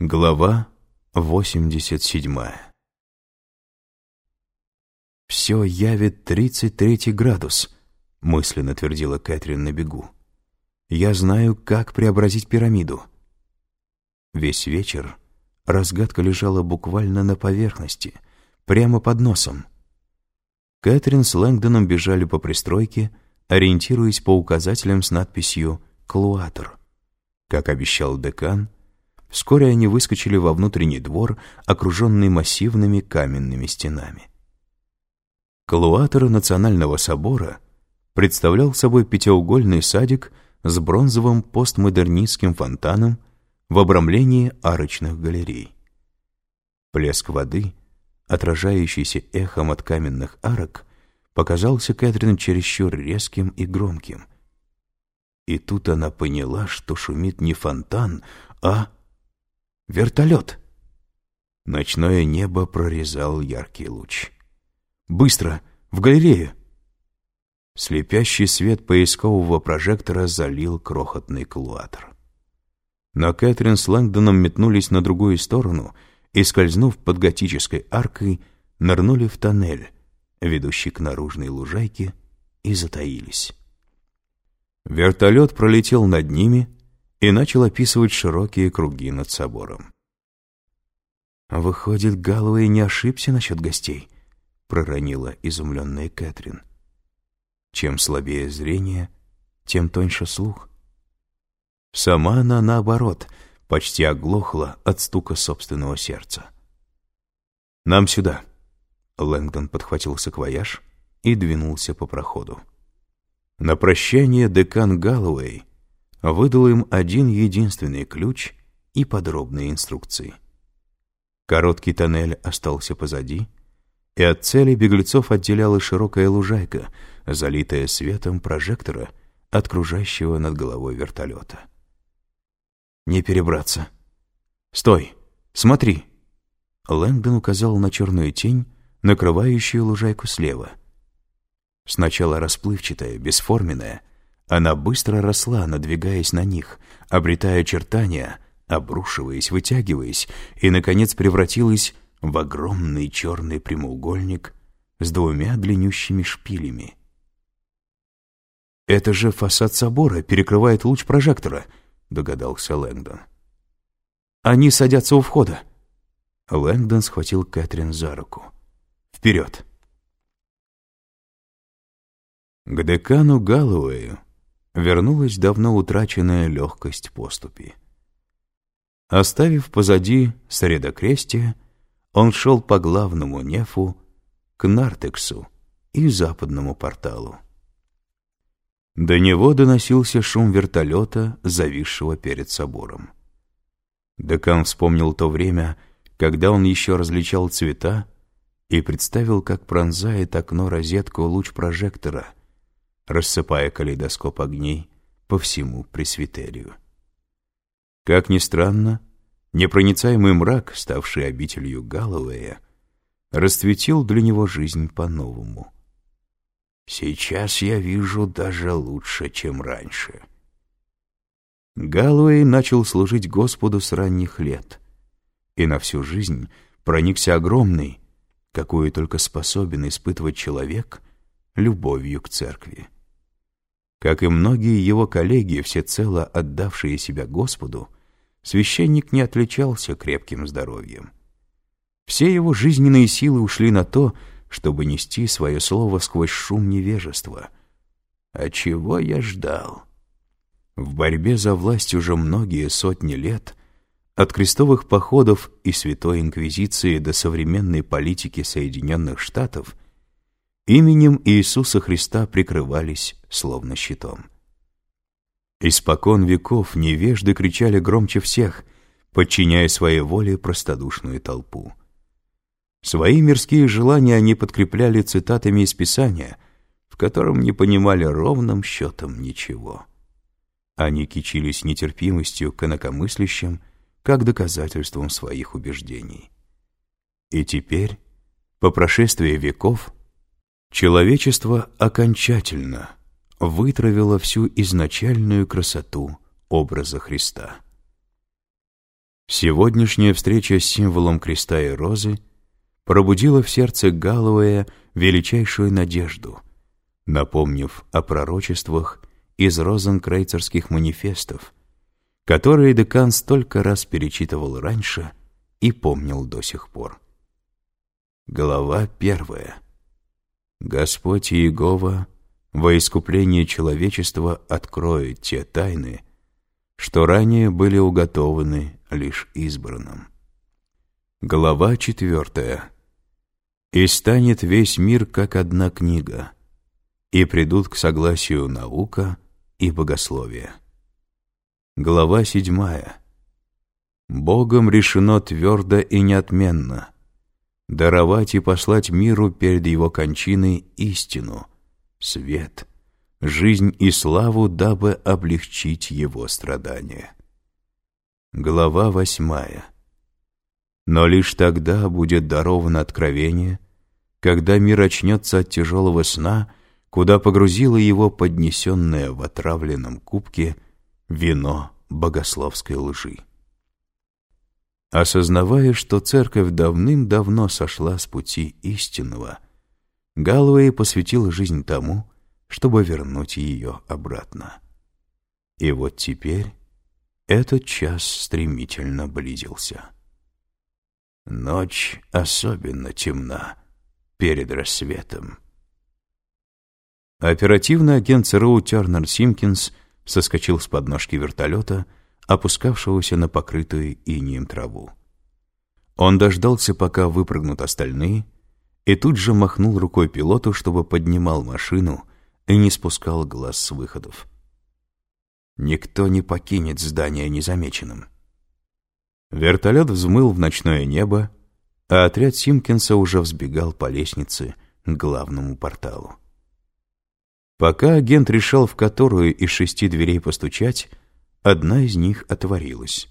Глава 87 «Все явит 33 градус», — мысленно твердила Кэтрин на бегу. «Я знаю, как преобразить пирамиду». Весь вечер разгадка лежала буквально на поверхности, прямо под носом. Кэтрин с Лэнгдоном бежали по пристройке, ориентируясь по указателям с надписью «Клуатор». Как обещал декан, Вскоре они выскочили во внутренний двор, окруженный массивными каменными стенами. Колуатор Национального собора представлял собой пятиугольный садик с бронзовым постмодернистским фонтаном в обрамлении арочных галерей. Плеск воды, отражающийся эхом от каменных арок, показался Кэтрин чересчур резким и громким. И тут она поняла, что шумит не фонтан, а Вертолет!» Ночное небо прорезал яркий луч. «Быстро! В галерею!» Слепящий свет поискового прожектора залил крохотный клуатор. Но Кэтрин с Лэнгдоном метнулись на другую сторону и, скользнув под готической аркой, нырнули в тоннель, ведущий к наружной лужайке, и затаились. Вертолет пролетел над ними, и начал описывать широкие круги над собором. «Выходит, Галлоуэй не ошибся насчет гостей», — проронила изумленная Кэтрин. Чем слабее зрение, тем тоньше слух. Сама она, наоборот, почти оглохла от стука собственного сердца. «Нам сюда!» Лэнгдон подхватил саквояж и двинулся по проходу. На прощание декан Галлоуэй выдал им один единственный ключ и подробные инструкции. Короткий тоннель остался позади, и от цели беглецов отделяла широкая лужайка, залитая светом прожектора от кружащего над головой вертолета. «Не перебраться!» «Стой! Смотри!» Лэнгдон указал на черную тень, накрывающую лужайку слева. Сначала расплывчатая, бесформенная — она быстро росла, надвигаясь на них, обретая очертания, обрушиваясь, вытягиваясь, и, наконец, превратилась в огромный черный прямоугольник с двумя длиннющими шпилями. «Это же фасад собора перекрывает луч прожектора», — догадался Лэнгдон. «Они садятся у входа». Лэнгдон схватил Кэтрин за руку. «Вперед!» К декану Галлоуэю вернулась давно утраченная легкость поступи. Оставив позади средокрестие, он шел по главному нефу к Нартексу и западному порталу. До него доносился шум вертолета, зависшего перед собором. Декан вспомнил то время, когда он еще различал цвета и представил, как пронзает окно розетку луч прожектора — рассыпая калейдоскоп огней по всему пресвитерию. Как ни странно, непроницаемый мрак, ставший обителью Галлоуэя, расцветил для него жизнь по-новому. «Сейчас я вижу даже лучше, чем раньше». Галлоуэй начал служить Господу с ранних лет и на всю жизнь проникся огромной, какую только способен испытывать человек, любовью к церкви. Как и многие его коллеги, всецело отдавшие себя Господу, священник не отличался крепким здоровьем. Все его жизненные силы ушли на то, чтобы нести свое слово сквозь шум невежества. А чего я ждал? В борьбе за власть уже многие сотни лет, от крестовых походов и Святой Инквизиции до современной политики Соединенных Штатов, Именем Иисуса Христа прикрывались словно щитом. Испокон веков невежды кричали громче всех, подчиняя своей воле простодушную толпу. Свои мирские желания они подкрепляли цитатами из Писания, в котором не понимали ровным счетом ничего. Они кичились нетерпимостью к инакомыслящим, как доказательством своих убеждений. И теперь, по прошествии веков, Человечество окончательно вытравило всю изначальную красоту образа Христа. Сегодняшняя встреча с символом креста и розы пробудила в сердце Галлоуэя величайшую надежду, напомнив о пророчествах из розенкрейцерских манифестов, которые декан столько раз перечитывал раньше и помнил до сих пор. Глава первая. Господь Иегова во искупление человечества откроет те тайны, что ранее были уготованы лишь избранным. Глава четвертая. «И станет весь мир, как одна книга, и придут к согласию наука и богословие». Глава седьмая. «Богом решено твердо и неотменно даровать и послать миру перед его кончиной истину, свет» жизнь и славу, дабы облегчить его страдания. Глава восьмая. Но лишь тогда будет даровано откровение, когда мир очнется от тяжелого сна, куда погрузило его поднесенное в отравленном кубке вино богословской лжи. Осознавая, что церковь давным-давно сошла с пути истинного, Галуэй посвятил жизнь тому, чтобы вернуть ее обратно. И вот теперь этот час стремительно близился. Ночь особенно темна перед рассветом. Оперативный агент ЦРУ Тернер Симкинс соскочил с подножки вертолета, опускавшегося на покрытую инием траву. Он дождался, пока выпрыгнут остальные, и тут же махнул рукой пилоту, чтобы поднимал машину и не спускал глаз с выходов. Никто не покинет здание незамеченным. Вертолет взмыл в ночное небо, а отряд Симкинса уже взбегал по лестнице к главному порталу. Пока агент решал, в которую из шести дверей постучать, одна из них отворилась.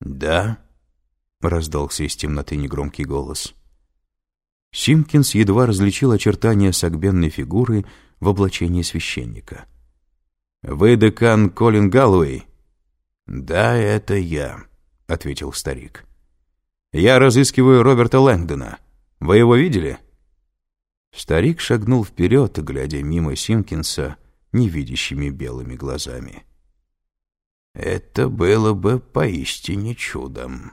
«Да?» — раздался из темноты негромкий голос. Симкинс едва различил очертания сагбенной фигуры в облачении священника. «Вы декан Колин Галлоуэй?» «Да, это я», — ответил старик. «Я разыскиваю Роберта Лэнгдона. Вы его видели?» Старик шагнул вперед, глядя мимо Симкинса невидящими белыми глазами. «Это было бы поистине чудом».